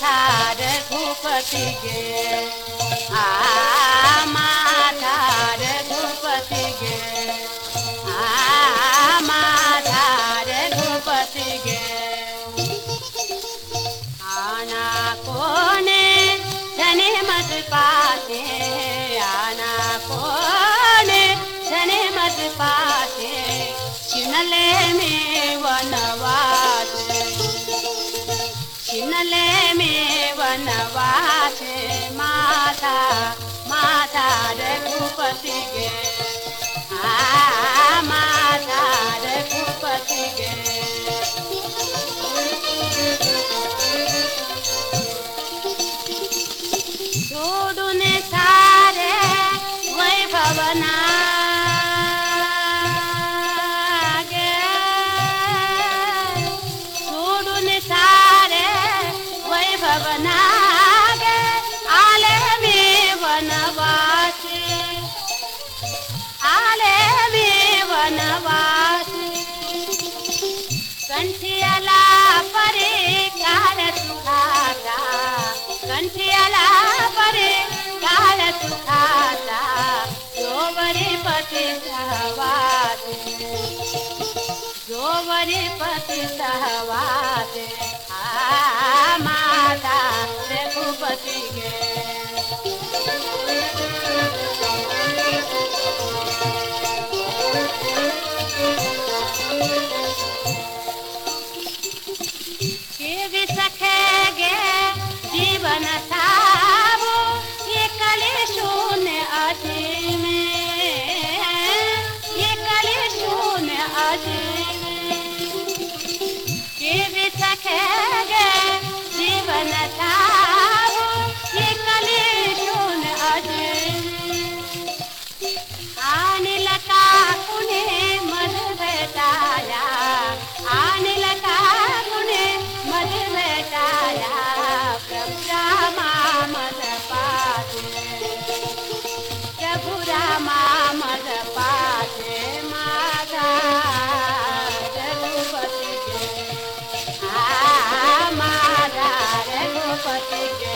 माथा रघुपति गे आ माथा रघुपति गे आ माथा रघुपति गे आना कोने धने मत पाते, आना कोने धने मत पाते छिनले में वनवास। छिनले में वनवास माता माता रघुपति गे आ माता रघुपति गे। छोडून सारे वैभवना गे वनवासी कंठियाला परे काल सुखाता कंठियाला परे काल सुखाता जोवरे पति सहवास जोवरे पति सहवाते आ ವಿಸಖೆಗೆ ಜೀವನ ಸಾವು ಕಲಿಶೂನ್ಯ ಅಜೀಮೆ ಕಲಿಶೂನ್ಯ ಅಜೀ Thank you.